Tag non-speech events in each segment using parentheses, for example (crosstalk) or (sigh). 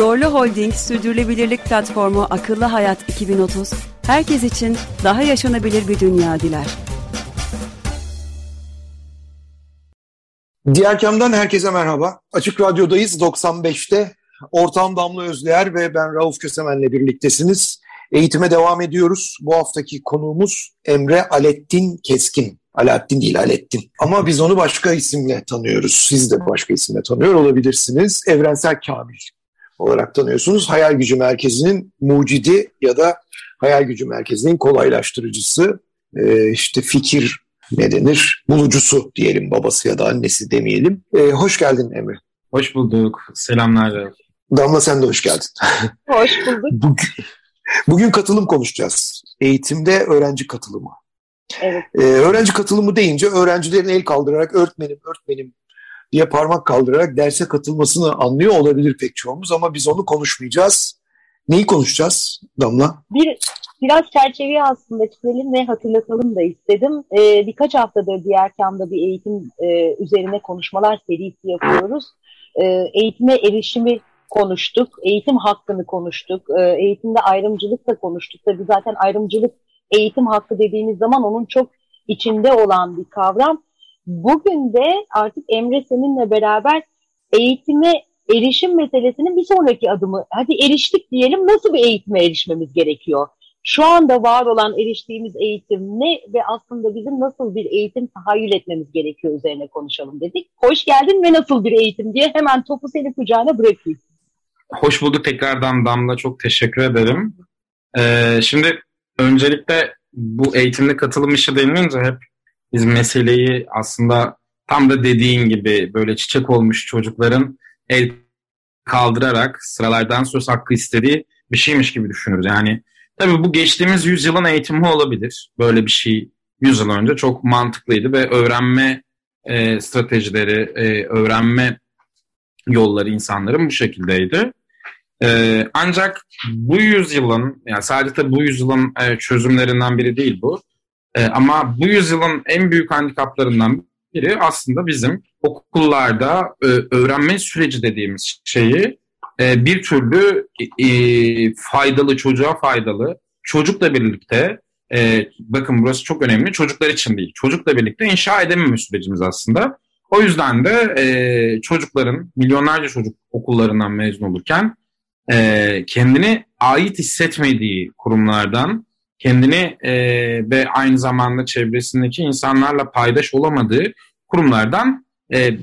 Zorlu Holding Sürdürülebilirlik Platformu Akıllı Hayat 2030, herkes için daha yaşanabilir bir dünya diler. Diğer kamdan herkese merhaba. Açık Radyo'dayız 95'te. Ortağım Damla Özleyer ve ben Rauf Kösemen'le birliktesiniz. Eğitime devam ediyoruz. Bu haftaki konuğumuz Emre Alettin Keskin. Alaaddin değil Alettin. Ama biz onu başka isimle tanıyoruz. Siz de başka isimle tanıyor olabilirsiniz. Evrensel Kamil olarak tanıyorsunuz. Hayal Gücü Merkezi'nin mucidi ya da Hayal Gücü Merkezi'nin kolaylaştırıcısı, e, işte fikir ne denir, bulucusu diyelim babası ya da annesi demeyelim. E, hoş geldin Emre. Hoş bulduk. Selamlar. Damla sen de hoş geldin. (laughs) Hoş bulduk. Bugün, bugün katılım konuşacağız. Eğitimde öğrenci katılımı. Evet. Ee, öğrenci katılımı deyince öğrencilerin el kaldırarak öğretmenim, öğretmenim diye parmak kaldırarak derse katılmasını anlıyor olabilir pek çoğumuz ama biz onu konuşmayacağız. Neyi konuşacağız Damla? Bir biraz çerçeveyi aslında çizelim ve hatırlatalım da istedim. Ee, birkaç haftadır diğer kamda bir eğitim e, üzerine konuşmalar serisi yapıyoruz. Ee, eğitime erişimi konuştuk, eğitim hakkını konuştuk, e, eğitimde ayrımcılık da konuştuk. Tabii zaten ayrımcılık eğitim hakkı dediğimiz zaman onun çok içinde olan bir kavram. Bugün de artık Emre seninle beraber eğitime erişim meselesinin bir sonraki adımı, hadi eriştik diyelim nasıl bir eğitime erişmemiz gerekiyor? Şu anda var olan eriştiğimiz eğitim ne ve aslında bizim nasıl bir eğitim tahayyül etmemiz gerekiyor üzerine konuşalım dedik. Hoş geldin ve nasıl bir eğitim diye hemen topu senin kucağına bırakayım. Hoş bulduk tekrardan Damla. Çok teşekkür ederim. Ee, şimdi öncelikle bu eğitimde katılım işi denilince hep biz meseleyi aslında tam da dediğin gibi böyle çiçek olmuş çocukların el kaldırarak sıralardan söz hakkı istediği bir şeymiş gibi düşünürüz. Yani tabii bu geçtiğimiz yüzyılın eğitimi olabilir. Böyle bir şey yüzyıl önce çok mantıklıydı ve öğrenme e, stratejileri, e, öğrenme yolları insanların bu şekildeydi. Ee, ancak bu yüzyılın, yani sadece bu yüzyılın e, çözümlerinden biri değil bu. E, ama bu yüzyılın en büyük handikaplarından biri aslında bizim okullarda e, öğrenme süreci dediğimiz şeyi e, bir türlü e, faydalı, çocuğa faydalı, çocukla birlikte, e, bakın burası çok önemli, çocuklar için değil, çocukla birlikte inşa edememe sürecimiz aslında. O yüzden de e, çocukların, milyonlarca çocuk okullarından mezun olurken e, kendini ait hissetmediği kurumlardan, kendini e, ve aynı zamanda çevresindeki insanlarla paydaş olamadığı kurumlardan e,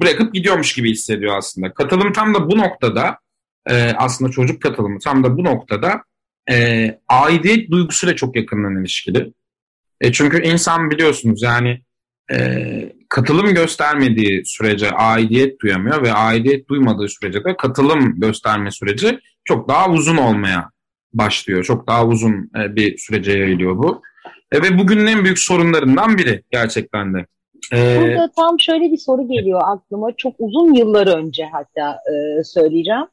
bırakıp gidiyormuş gibi hissediyor aslında. Katılım tam da bu noktada, e, aslında çocuk katılımı tam da bu noktada e, aidiyet duygusuyla çok yakından ilişkili. E, çünkü insan biliyorsunuz yani e, katılım göstermediği sürece aidiyet duyamıyor ve aidiyet duymadığı sürece de katılım gösterme süreci çok daha uzun olmaya başlıyor. Çok daha uzun e, bir sürece yayılıyor bu. E, ve bugünün en büyük sorunlarından biri gerçekten de. E, Burada tam şöyle bir soru geliyor aklıma. Çok uzun yıllar önce hatta e, söyleyeceğim.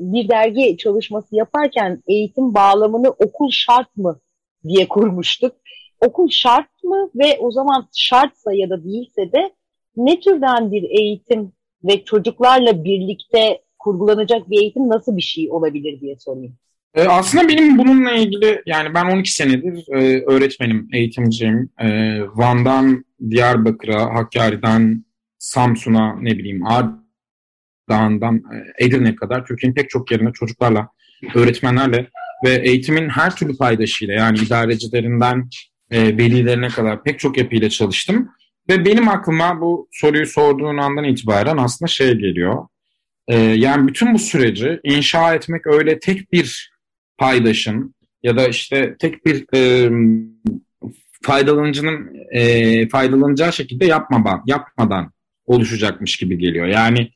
Bir dergi çalışması yaparken eğitim bağlamını okul şart mı diye kurmuştuk okul şart mı ve o zaman şartsa ya da değilse de ne türden bir eğitim ve çocuklarla birlikte kurgulanacak bir eğitim nasıl bir şey olabilir diye sorayım. E, aslında benim bununla ilgili yani ben 12 senedir e, öğretmenim, eğitimciyim. E, Van'dan Diyarbakır'a, Hakkari'den Samsun'a ne bileyim Ardahan'dan e, Edirne'ye kadar Türkiye'nin pek çok yerinde çocuklarla, öğretmenlerle ve eğitimin her türlü paydaşıyla yani idarecilerinden e, velilerine kadar pek çok yapıyla çalıştım. Ve benim aklıma bu soruyu sorduğun andan itibaren aslında şey geliyor. E, yani bütün bu süreci inşa etmek öyle tek bir paydaşın ya da işte tek bir e, faydalanıcının e, faydalanacağı şekilde yapmadan, yapmadan oluşacakmış gibi geliyor. Yani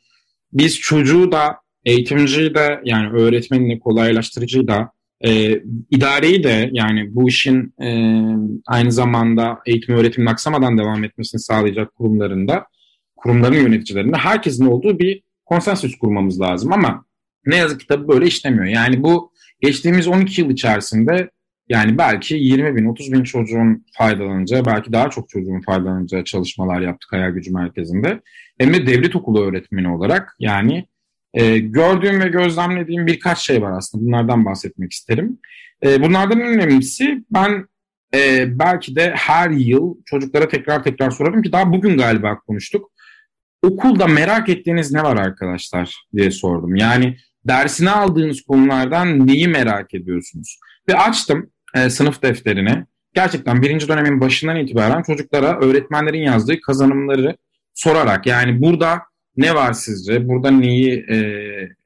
biz çocuğu da eğitimciyi de yani öğretmenini kolaylaştırıcıyı da e, idareyi de yani bu işin e, aynı zamanda eğitim öğretimin aksamadan devam etmesini sağlayacak kurumlarında, kurumların yöneticilerinde herkesin olduğu bir konsensüs kurmamız lazım ama ne yazık ki tabii böyle işlemiyor. Yani bu geçtiğimiz 12 yıl içerisinde yani belki 20 bin, 30 bin çocuğun faydalanacağı, belki daha çok çocuğun faydalanacağı çalışmalar yaptık Hayal Gücü Merkezi'nde. Hem de devlet okulu öğretmeni olarak yani e, gördüğüm ve gözlemlediğim birkaç şey var aslında. Bunlardan bahsetmek isterim. E, bunlardan en önemlisi ben e, belki de her yıl çocuklara tekrar tekrar sorarım ki daha bugün galiba konuştuk. Okulda merak ettiğiniz ne var arkadaşlar diye sordum. Yani dersine aldığınız konulardan neyi merak ediyorsunuz? Ve açtım e, sınıf defterine. Gerçekten birinci dönemin başından itibaren çocuklara öğretmenlerin yazdığı kazanımları sorarak yani burada ne var sizce? Burada neyi e,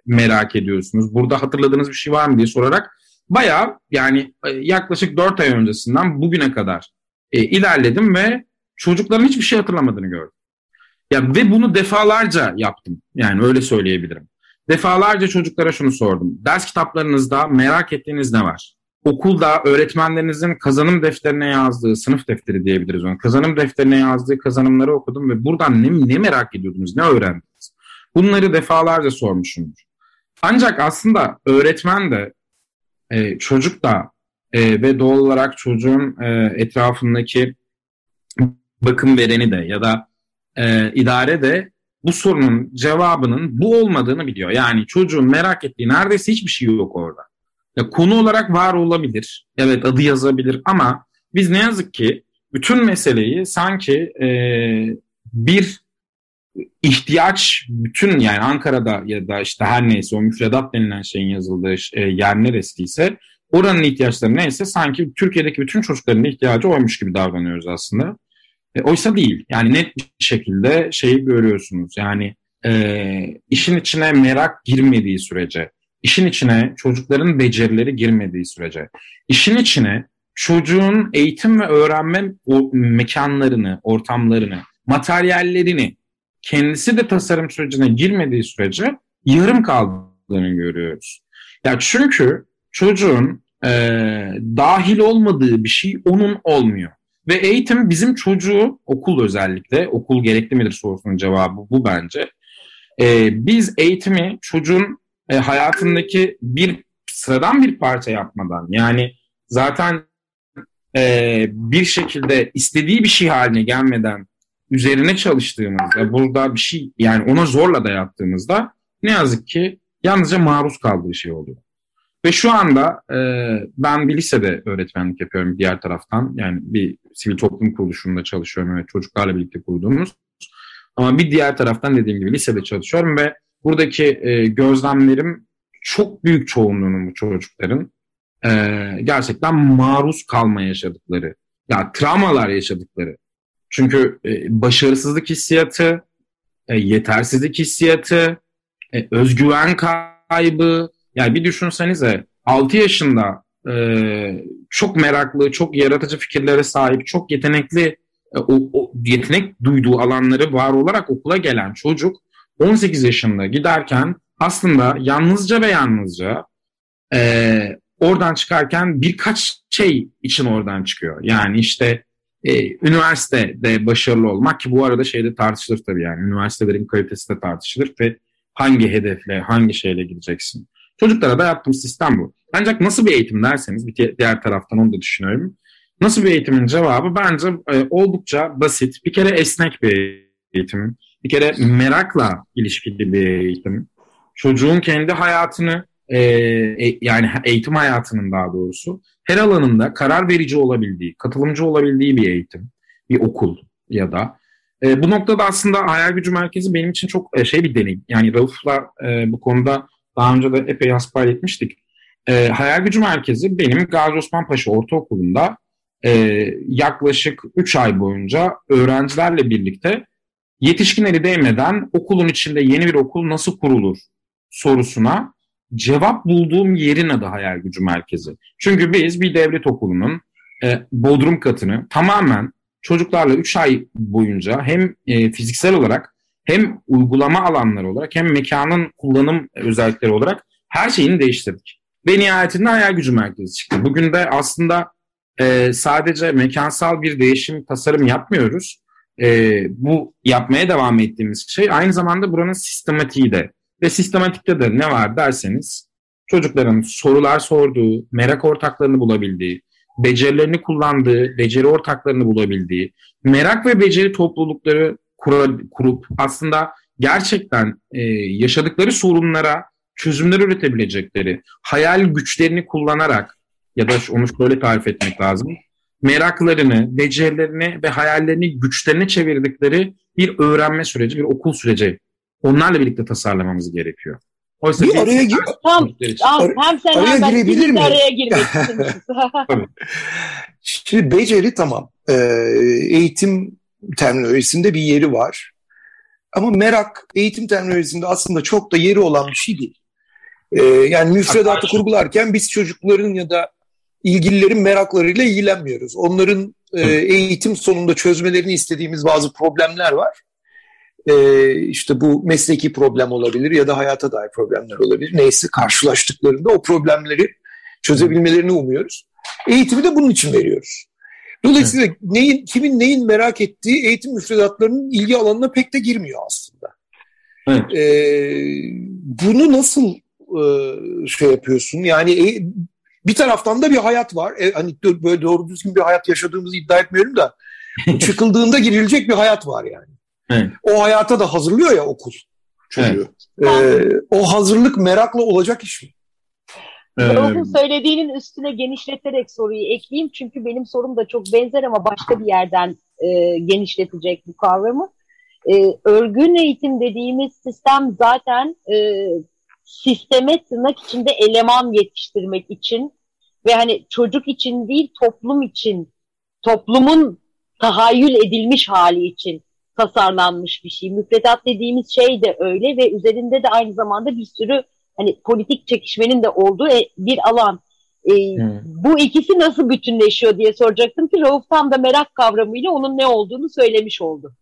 merak ediyorsunuz? Burada hatırladığınız bir şey var mı diye sorarak bayağı yani e, yaklaşık 4 ay öncesinden bugüne kadar e, ilerledim ve çocukların hiçbir şey hatırlamadığını gördüm. Ya ve bunu defalarca yaptım. Yani öyle söyleyebilirim. Defalarca çocuklara şunu sordum. Ders kitaplarınızda merak ettiğiniz ne var? Okulda öğretmenlerinizin kazanım defterine yazdığı, sınıf defteri diyebiliriz onu. Kazanım defterine yazdığı kazanımları okudum ve buradan ne, ne merak ediyordunuz, ne öğrendiniz? Bunları defalarca sormuşumdur. Ancak aslında öğretmen de, e, çocuk da e, ve doğal olarak çocuğun e, etrafındaki bakım vereni de ya da e, idare de bu sorunun cevabının bu olmadığını biliyor. Yani çocuğun merak ettiği neredeyse hiçbir şey yok orada. Ya konu olarak var olabilir. Evet adı yazabilir ama biz ne yazık ki bütün meseleyi sanki e, bir ihtiyaç bütün yani Ankara'da ya da işte her neyse o müfredat denilen şeyin yazıldığı e, yer neresiyse oranın ihtiyaçları neyse sanki Türkiye'deki bütün çocukların ihtiyacı oymuş gibi davranıyoruz aslında. E, oysa değil. Yani net bir şekilde şeyi görüyorsunuz. Yani e, işin içine merak girmediği sürece, işin içine çocukların becerileri girmediği sürece, işin içine çocuğun eğitim ve öğrenme mekanlarını, ortamlarını, materyallerini kendisi de tasarım sürecine girmediği sürece yarım kaldığını görüyoruz. Ya çünkü çocuğun e, dahil olmadığı bir şey onun olmuyor. Ve eğitim bizim çocuğu, okul özellikle, okul gerekli midir sorusunun cevabı bu bence. Ee, biz eğitimi çocuğun e, hayatındaki bir sıradan bir parça yapmadan, yani zaten e, bir şekilde istediği bir şey haline gelmeden üzerine çalıştığımızda, burada bir şey yani ona zorla da yaptığımızda ne yazık ki yalnızca maruz kaldığı şey oluyor. Ve şu anda e, ben bir lisede öğretmenlik yapıyorum diğer taraftan. Yani bir sivil toplum kuruluşunda çalışıyorum ve çocuklarla birlikte kurduğumuz. Ama bir diğer taraftan dediğim gibi lisede çalışıyorum ve buradaki e, gözlemlerim çok büyük çoğunluğunun bu çocukların e, gerçekten maruz kalma yaşadıkları, ya travmalar yaşadıkları. Çünkü e, başarısızlık hissiyatı, e, yetersizlik hissiyatı, e, özgüven kaybı, yani bir düşünsenize 6 yaşında e, çok meraklı, çok yaratıcı fikirlere sahip, çok yetenekli, e, o, o yetenek duyduğu alanları var olarak okula gelen çocuk 18 yaşında giderken aslında yalnızca ve yalnızca e, oradan çıkarken birkaç şey için oradan çıkıyor. Yani işte e, üniversitede başarılı olmak ki bu arada şeyde tartışılır tabii yani üniversitelerin kalitesi de tartışılır ve hangi hedefle, hangi şeyle gideceksin. Çocuklara da yaptığım sistem bu. Ancak nasıl bir eğitim derseniz bir diğer taraftan onu da düşünüyorum. Nasıl bir eğitimin cevabı bence e, oldukça basit. Bir kere esnek bir eğitim. Bir kere merakla ilişkili bir eğitim. Çocuğun kendi hayatını e, e, yani eğitim hayatının daha doğrusu her alanında karar verici olabildiği, katılımcı olabildiği bir eğitim, bir okul ya da e, bu noktada aslında hayal gücü merkezi benim için çok e, şey bir deneyim. Yani Rauf'la e, bu konuda daha önce de epey hasbihal etmiştik. E, Hayal Gücü Merkezi benim Gazi Osman Paşa Ortaokulu'nda e, yaklaşık 3 ay boyunca öğrencilerle birlikte yetişkinleri değmeden okulun içinde yeni bir okul nasıl kurulur sorusuna cevap bulduğum yerin adı Hayal Gücü Merkezi. Çünkü biz bir devlet okulunun e, bodrum katını tamamen çocuklarla 3 ay boyunca hem e, fiziksel olarak hem uygulama alanları olarak hem mekanın kullanım özellikleri olarak her şeyini değiştirdik. Ve nihayetinde hayal gücü merkezi çıktı. Bugün de aslında e, sadece mekansal bir değişim, tasarım yapmıyoruz. E, bu yapmaya devam ettiğimiz şey aynı zamanda buranın sistematiği de. Ve sistematikte de ne var derseniz çocukların sorular sorduğu, merak ortaklarını bulabildiği, becerilerini kullandığı, beceri ortaklarını bulabildiği, merak ve beceri toplulukları kurup aslında gerçekten e, yaşadıkları sorunlara çözümler üretebilecekleri, hayal güçlerini kullanarak ya da onu şöyle tarif etmek lazım. Meraklarını, becerilerini ve hayallerini güçlerine çevirdikleri bir öğrenme süreci, bir okul süreci. Onlarla birlikte tasarlamamız gerekiyor. Oysa bir araya gir tam, tam hem sen araya hem girebilir mi? araya girmek (laughs) Şimdi beceri tamam. Ee, eğitim terminolojisinde bir yeri var. Ama merak eğitim terminolojisinde aslında çok da yeri olan bir şey değil. Ee, yani müfredatı kurgularken biz çocukların ya da ilgililerin meraklarıyla ilgilenmiyoruz. Onların e, eğitim sonunda çözmelerini istediğimiz bazı problemler var. E, işte bu mesleki problem olabilir ya da hayata dair problemler olabilir. Neyse karşılaştıklarında o problemleri çözebilmelerini umuyoruz. Eğitimi de bunun için veriyoruz. Dolayısıyla evet. neyin, kimin neyin merak ettiği eğitim müfredatlarının ilgi alanına pek de girmiyor aslında. Evet. Ee, bunu nasıl e, şey yapıyorsun? Yani e, bir taraftan da bir hayat var. E, hani böyle doğru düzgün bir hayat yaşadığımızı iddia etmiyorum da (laughs) çıkıldığında girilecek bir hayat var yani. Evet. O hayata da hazırlıyor ya okul çocuğu. Evet. Ee, o hazırlık merakla olacak iş mi? Rauf'un söylediğinin üstüne genişleterek soruyu ekleyeyim. Çünkü benim sorum da çok benzer ama başka bir yerden e, genişletecek bu kavramı. E, örgün eğitim dediğimiz sistem zaten e, sisteme tırnak içinde eleman yetiştirmek için ve hani çocuk için değil toplum için, toplumun tahayyül edilmiş hali için tasarlanmış bir şey. Müfredat dediğimiz şey de öyle ve üzerinde de aynı zamanda bir sürü hani politik çekişmenin de olduğu e, bir alan. E, hmm. Bu ikisi nasıl bütünleşiyor diye soracaktım ki Rauf tam da merak kavramıyla onun ne olduğunu söylemiş oldu.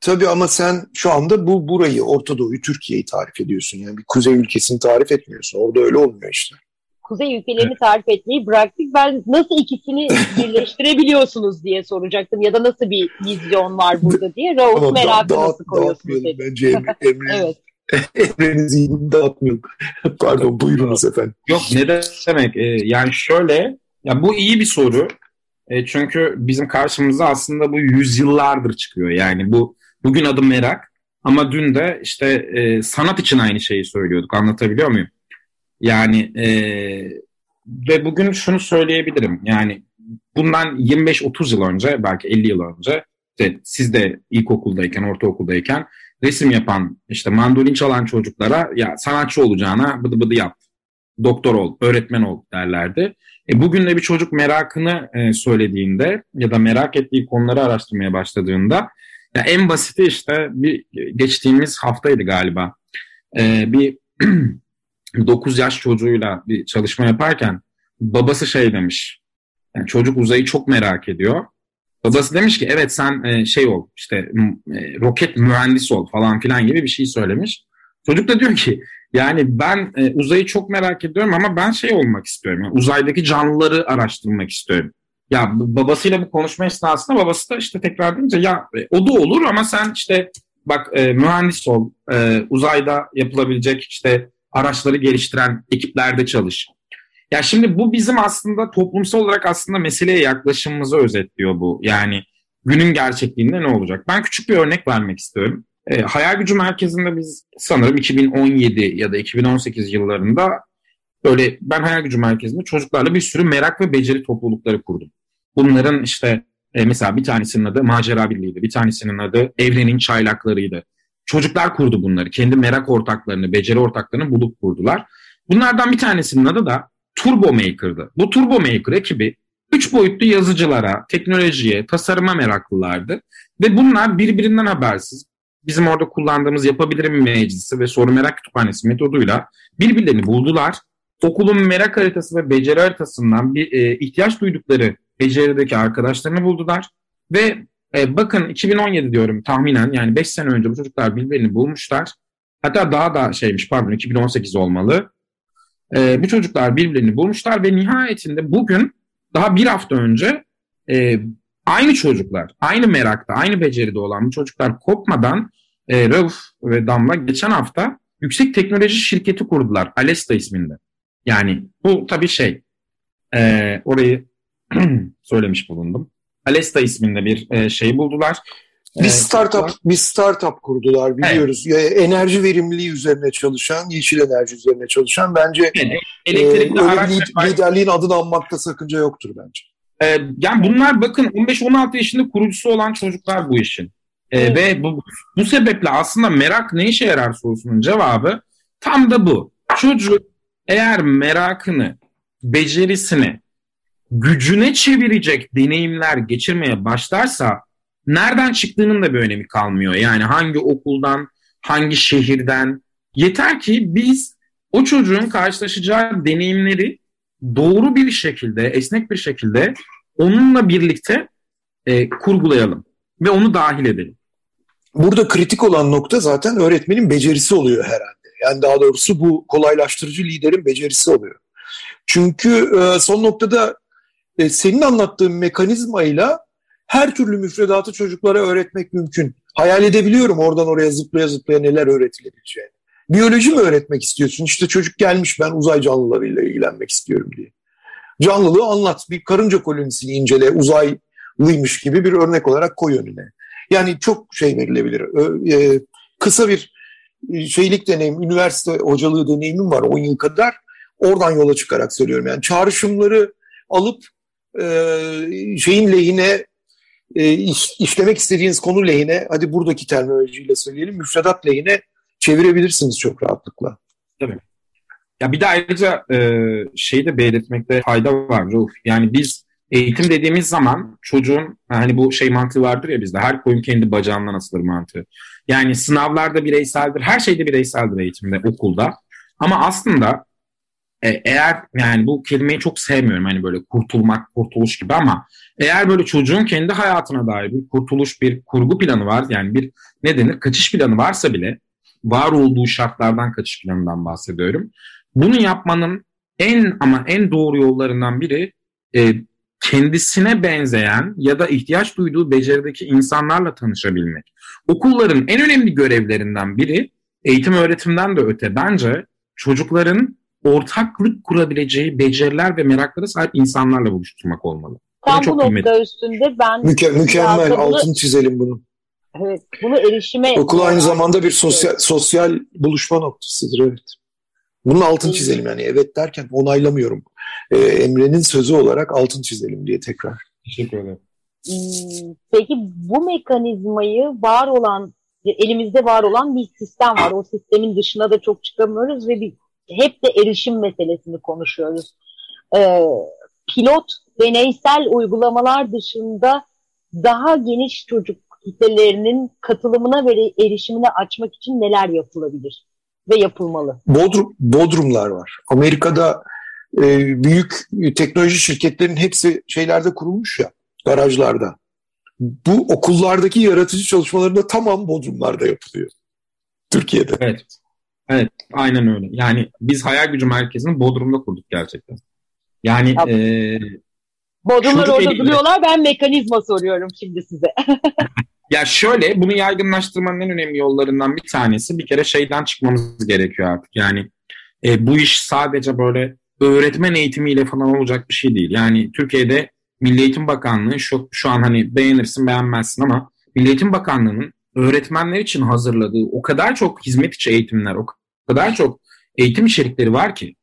Tabii ama sen şu anda bu burayı, Orta Doğu'yu, Türkiye'yi tarif ediyorsun. Yani bir kuzey ülkesini tarif etmiyorsun. Orada öyle olmuyor işte. Kuzey ülkelerini evet. tarif etmeyi bıraktık. Ben nasıl ikisini (laughs) birleştirebiliyorsunuz diye soracaktım. Ya da nasıl bir vizyon var burada diye. Rauf merakı da, nasıl koyuyorsunuz? Bence Emre, (laughs) Emre, evet. Emre'nin zihnini dağıtmayalım. Pardon buyurunuz efendim. Yok ne demek. Ee, yani şöyle ya bu iyi bir soru. E, çünkü bizim karşımıza aslında bu yüzyıllardır çıkıyor. Yani bu bugün adı merak ama dün de işte e, sanat için aynı şeyi söylüyorduk. Anlatabiliyor muyum? Yani e, ve bugün şunu söyleyebilirim. Yani bundan 25-30 yıl önce belki 50 yıl önce işte siz de ilkokuldayken, ortaokuldayken resim yapan, işte mandolin çalan çocuklara ya sanatçı olacağına bıdı bıdı yap, doktor ol, öğretmen ol derlerdi. E, bugün de bir çocuk merakını e, söylediğinde ya da merak ettiği konuları araştırmaya başladığında ya en basiti işte bir geçtiğimiz haftaydı galiba. E, bir (clears throat) 9 yaş çocuğuyla bir çalışma yaparken babası şey demiş. Yani çocuk uzayı çok merak ediyor. Babası demiş ki evet sen e, şey ol işte e, roket mühendisi ol falan filan gibi bir şey söylemiş. Çocuk da diyor ki yani ben e, uzayı çok merak ediyorum ama ben şey olmak istiyorum. Yani uzaydaki canlıları araştırmak istiyorum. Ya babasıyla bu konuşma esnasında babası da işte tekrar deyince ya e, o da olur ama sen işte bak e, mühendis ol, e, uzayda yapılabilecek işte araçları geliştiren ekiplerde çalış. Ya şimdi bu bizim aslında toplumsal olarak aslında meseleye yaklaşımımızı özetliyor bu. Yani günün gerçekliğinde ne olacak? Ben küçük bir örnek vermek istiyorum. E, Hayal Gücü Merkezi'nde biz sanırım 2017 ya da 2018 yıllarında böyle ben Hayal Gücü Merkezi'nde çocuklarla bir sürü merak ve beceri toplulukları kurdum. Bunların işte e, mesela bir tanesinin adı Macera Birliği'ydi, bir tanesinin adı Evrenin Çaylakları'ydı. Çocuklar kurdu bunları. Kendi merak ortaklarını, beceri ortaklarını bulup kurdular. Bunlardan bir tanesinin adı da Turbo Maker'dı. Bu Turbo Maker ekibi üç boyutlu yazıcılara, teknolojiye, tasarıma meraklılardı. Ve bunlar birbirinden habersiz bizim orada kullandığımız yapabilirim meclisi ve soru merak kütüphanesi metoduyla birbirlerini buldular. Okulun merak haritası ve beceri haritasından bir e, ihtiyaç duydukları becerideki arkadaşlarını buldular ve E, bakın 2017 diyorum tahminen yani 5 sene önce bu çocuklar birbirini bulmuşlar. Hatta daha da şeymiş pardon 2018 olmalı. E, bu çocuklar birbirlerini bulmuşlar ve nihayetinde bugün daha bir hafta önce e, aynı çocuklar, aynı merakta, aynı beceride olan bu çocuklar kopmadan e, Rauf ve Damla geçen hafta yüksek teknoloji şirketi kurdular. Alesta isminde. Yani bu tabii şey e, orayı (clears throat) söylemiş bulundum. Alesta isminde bir e, şey buldular. Bir startup, bir startup kurdular biliyoruz. Evet. Enerji verimliliği üzerine çalışan, yeşil enerji üzerine çalışan bence evet, elektrikli e, araç lider, liderliğin adını anmakta sakınca yoktur bence. E, yani bunlar bakın 15-16 yaşında kurucusu olan çocuklar bu işin. E, evet. Ve bu, bu sebeple aslında merak ne işe yarar sorusunun cevabı tam da bu. Çocuk eğer merakını, becerisini, gücüne çevirecek deneyimler geçirmeye başlarsa nereden çıktığının da bir önemi kalmıyor. Yani hangi okuldan, hangi şehirden. Yeter ki biz o çocuğun karşılaşacağı deneyimleri doğru bir şekilde, esnek bir şekilde onunla birlikte e, kurgulayalım ve onu dahil edelim. Burada kritik olan nokta zaten öğretmenin becerisi oluyor herhalde. Yani daha doğrusu bu kolaylaştırıcı liderin becerisi oluyor. Çünkü e, son noktada e, senin anlattığın mekanizmayla her türlü müfredatı çocuklara öğretmek mümkün. Hayal edebiliyorum oradan oraya zıplaya zıplaya neler öğretilebileceğini. Biyoloji mi öğretmek istiyorsun? İşte çocuk gelmiş ben uzay canlılarıyla ilgilenmek istiyorum diye. Canlılığı anlat. Bir karınca kolonisini incele. Uzaylıymış gibi bir örnek olarak koy önüne. Yani çok şey verilebilir. E, kısa bir e, şeylik deneyim, üniversite hocalığı deneyimim var 10 yıl kadar. Oradan yola çıkarak söylüyorum. Yani çağrışımları alıp e, şeyin lehine e, iş, işlemek istediğiniz konu lehine, hadi buradaki terminolojiyle söyleyelim, müfredat lehine çevirebilirsiniz çok rahatlıkla. Tabii. Ya bir de ayrıca e, şeyi de belirtmekte fayda var Ruh. Yani biz eğitim dediğimiz zaman çocuğun hani bu şey mantığı vardır ya bizde her koyun kendi bacağından asılır mantığı. Yani sınavlarda bireyseldir, her şeyde bireyseldir eğitimde, okulda. Ama aslında e, eğer yani bu kelimeyi çok sevmiyorum hani böyle kurtulmak, kurtuluş gibi ama eğer böyle çocuğun kendi hayatına dair bir kurtuluş, bir kurgu planı var yani bir ne denir kaçış planı varsa bile var olduğu şartlardan kaçış planından bahsediyorum. Bunu yapmanın en ama en doğru yollarından biri e, kendisine benzeyen ya da ihtiyaç duyduğu becerideki insanlarla tanışabilmek. Okulların en önemli görevlerinden biri eğitim öğretimden de öte bence çocukların ortaklık kurabileceği beceriler ve meraklara sahip insanlarla buluşturmak olmalı. Tam bu nokta üstünde ben... Müke mükemmel, altını çizelim bunu. Evet, bunu erişime... Okul aynı zamanda bir sosyal, sosyal buluşma noktasıdır, evet. Bunun altını çizelim yani evet derken onaylamıyorum. Ee, Emre'nin sözü olarak altın çizelim diye tekrar. Teşekkür ederim. Hmm, peki bu mekanizmayı var olan, elimizde var olan bir sistem var. O sistemin dışına da çok çıkamıyoruz ve bir hep de erişim meselesini konuşuyoruz. Ee, pilot deneysel uygulamalar dışında daha geniş çocuk kitlelerinin katılımına ve erişimine açmak için neler yapılabilir ve yapılmalı? Bodrum, Bodrumlar var. Amerika'da e, büyük teknoloji şirketlerin hepsi şeylerde kurulmuş ya, garajlarda. Bu okullardaki yaratıcı çalışmalarında tamam Bodrumlarda yapılıyor. Türkiye'de. Evet. Evet, aynen öyle. Yani biz hayal gücü merkezini Bodrum'da kurduk gerçekten. Yani e, Bodrumlar orada eliyle... duruyorlar. Ben mekanizma soruyorum şimdi size. (laughs) ya şöyle, bunu yaygınlaştırmanın en önemli yollarından bir tanesi bir kere şeyden çıkmamız gerekiyor artık. Yani e, bu iş sadece böyle öğretmen eğitimiyle falan olacak bir şey değil. Yani Türkiye'de Milli Eğitim Bakanlığı şu, şu an hani beğenirsin beğenmezsin ama Milli Eğitim Bakanlığı'nın öğretmenler için hazırladığı o kadar çok hizmet içi eğitimler, o kadar çok eğitim içerikleri var ki.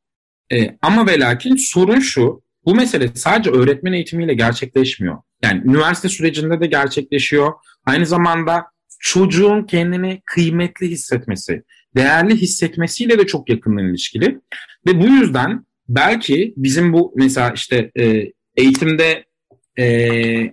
E, ama ve lakin sorun şu, bu mesele sadece öğretmen eğitimiyle gerçekleşmiyor. Yani üniversite sürecinde de gerçekleşiyor. Aynı zamanda çocuğun kendini kıymetli hissetmesi, değerli hissetmesiyle de çok yakından ilişkili. Ve bu yüzden belki bizim bu mesela işte e, eğitimde e,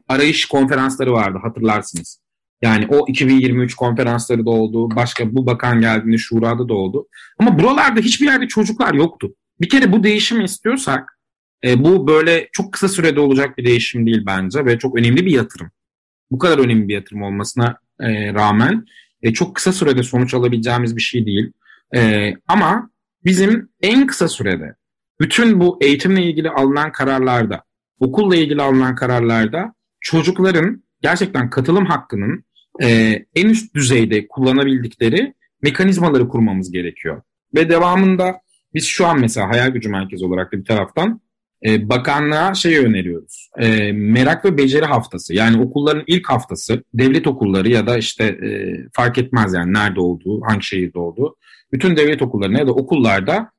arayış konferansları vardı hatırlarsınız. Yani o 2023 konferansları da oldu. Başka bu bakan geldiğinde şurada da oldu. Ama buralarda hiçbir yerde çocuklar yoktu. Bir kere bu değişimi istiyorsak e, bu böyle çok kısa sürede olacak bir değişim değil bence ve çok önemli bir yatırım. bu kadar önemli bir yatırım olmasına e, rağmen e, çok kısa sürede sonuç alabileceğimiz bir şey değil. E, ama bizim en kısa sürede bütün bu eğitimle ilgili alınan kararlarda, okulla ilgili alınan kararlarda çocukların gerçekten katılım hakkının e, en üst düzeyde kullanabildikleri mekanizmaları kurmamız gerekiyor. Ve devamında biz şu an mesela hayal gücü merkezi olarak da bir taraftan e, bakanlığa şey öneriyoruz. E, merak ve beceri haftası yani okulların ilk haftası devlet okulları ya da işte e, fark etmez yani nerede olduğu, hangi şehirde olduğu. Bütün devlet okullarına ya da okullarda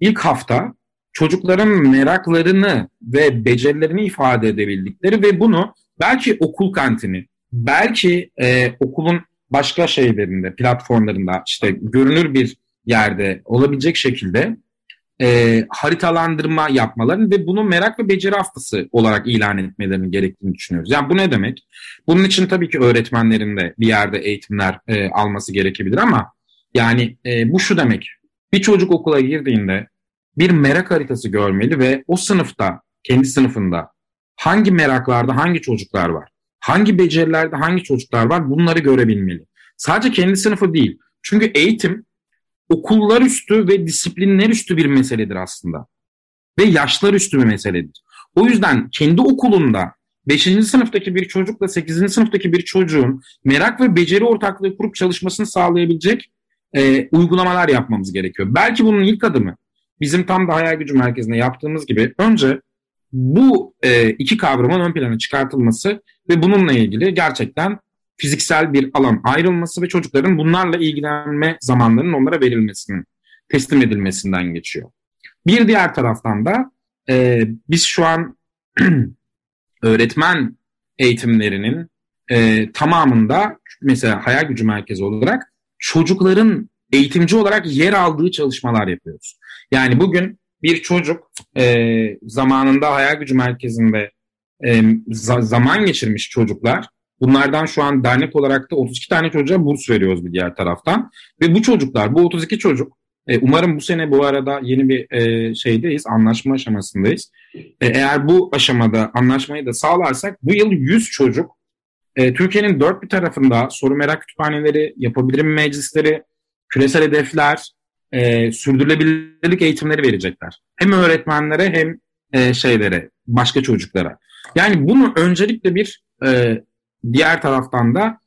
ilk hafta çocukların meraklarını ve becerilerini ifade edebildikleri ve bunu belki okul kantini, belki e, okulun başka şeylerinde, platformlarında işte görünür bir yerde olabilecek şekilde e, haritalandırma yapmalarını ve bunu merak ve beceri haftası olarak ilan etmelerini gerektiğini düşünüyoruz. Yani bu ne demek? Bunun için tabii ki öğretmenlerin de bir yerde eğitimler e, alması gerekebilir ama yani e, bu şu demek. Bir çocuk okula girdiğinde bir merak haritası görmeli ve o sınıfta, kendi sınıfında hangi meraklarda hangi çocuklar var? Hangi becerilerde hangi çocuklar var? Bunları görebilmeli. Sadece kendi sınıfı değil. Çünkü eğitim okullar üstü ve disiplinler üstü bir meseledir aslında. Ve yaşlar üstü bir meseledir. O yüzden kendi okulunda 5. sınıftaki bir çocukla 8. sınıftaki bir çocuğun merak ve beceri ortaklığı kurup çalışmasını sağlayabilecek e, uygulamalar yapmamız gerekiyor. Belki bunun ilk adımı bizim tam da hayal gücü merkezinde yaptığımız gibi önce bu e, iki kavramın ön plana çıkartılması ve bununla ilgili gerçekten fiziksel bir alan ayrılması ve çocukların bunlarla ilgilenme zamanlarının onlara verilmesinin, teslim edilmesinden geçiyor. Bir diğer taraftan da e, biz şu an (clears throat) öğretmen eğitimlerinin e, tamamında mesela hayal gücü merkezi olarak çocukların eğitimci olarak yer aldığı çalışmalar yapıyoruz. Yani bugün bir çocuk e, zamanında hayal gücü merkezinde e, za- zaman geçirmiş çocuklar Bunlardan şu an dernek olarak da 32 tane çocuğa burs veriyoruz bir diğer taraftan. Ve bu çocuklar, bu 32 çocuk e, umarım bu sene bu arada yeni bir e, şeydeyiz, anlaşma aşamasındayız. E, eğer bu aşamada anlaşmayı da sağlarsak bu yıl 100 çocuk e, Türkiye'nin dört bir tarafında soru merak kütüphaneleri, yapabilirim meclisleri, küresel hedefler, e, sürdürülebilirlik eğitimleri verecekler. Hem öğretmenlere hem e, şeylere, başka çocuklara. Yani bunu öncelikle bir e, diğer taraftan da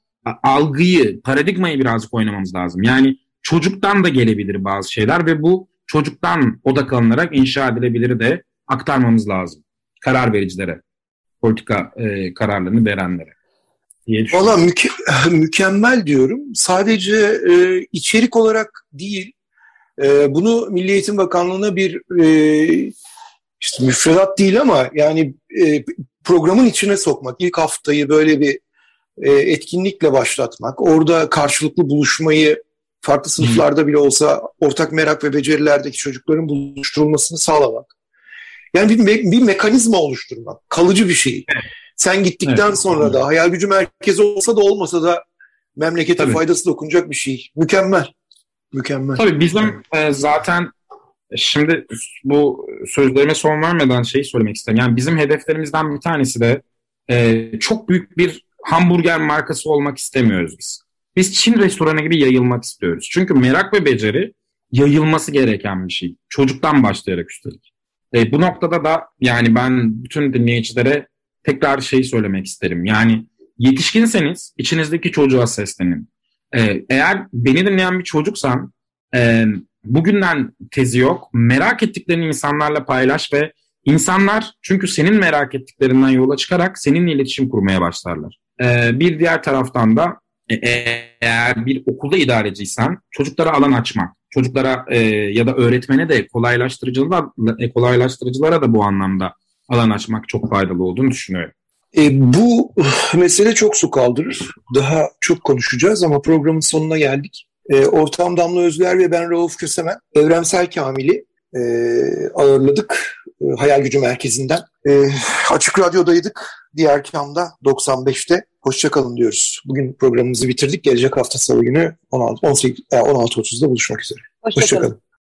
algıyı, paradigmayı birazcık oynamamız lazım. Yani çocuktan da gelebilir bazı şeyler ve bu çocuktan odaklanarak inşa edilebilir de aktarmamız lazım. Karar vericilere, politika e, kararlarını verenlere. Valla müke (laughs) mükemmel diyorum. Sadece e, içerik olarak değil, e, bunu Milli Eğitim Bakanlığı'na bir e, işte müfredat değil ama yani e, programın içine sokmak, ilk haftayı böyle bir e, etkinlikle başlatmak, orada karşılıklı buluşmayı farklı sınıflarda bile olsa ortak merak ve becerilerdeki çocukların buluşturulmasını sağlamak. Yani bir, me- bir mekanizma oluşturmak, kalıcı bir şey. Sen gittikten evet. sonra da hayal gücü merkezi olsa da olmasa da memlekete Tabii. faydası dokunacak bir şey. Mükemmel. Mükemmel. Tabii bizim e, zaten Şimdi bu sözlerime son vermeden şeyi söylemek istedim. Yani bizim hedeflerimizden bir tanesi de e, çok büyük bir hamburger markası olmak istemiyoruz biz. Biz Çin restoranı gibi yayılmak istiyoruz. Çünkü merak ve beceri yayılması gereken bir şey. Çocuktan başlayarak üstelik. E, bu noktada da yani ben bütün dinleyicilere tekrar şeyi söylemek isterim. Yani yetişkinseniz içinizdeki çocuğa seslenin. E, eğer beni dinleyen bir çocuksan e, bugünden tezi yok. Merak ettiklerini insanlarla paylaş ve insanlar çünkü senin merak ettiklerinden yola çıkarak seninle iletişim kurmaya başlarlar. Ee, bir diğer taraftan da e, eğer bir okulda idareciysen çocuklara alan açmak, çocuklara e, ya da öğretmene de kolaylaştırıcılar, e, kolaylaştırıcılara da bu anlamda alan açmak çok faydalı olduğunu düşünüyorum. E, bu mesele çok su kaldırır. Daha çok konuşacağız ama programın sonuna geldik. E, Ortam Damla Özler ve ben Rauf Kösemen Evrensel Kamil'i e, ağırladık e, Hayal Gücü Merkezi'nden. E, açık Radyo'daydık. Diğer kamda 95'te. Hoşçakalın diyoruz. Bugün programımızı bitirdik. Gelecek hafta salı günü 16, 18, 16.30'da buluşmak üzere. Hoşçakalın. Hoşça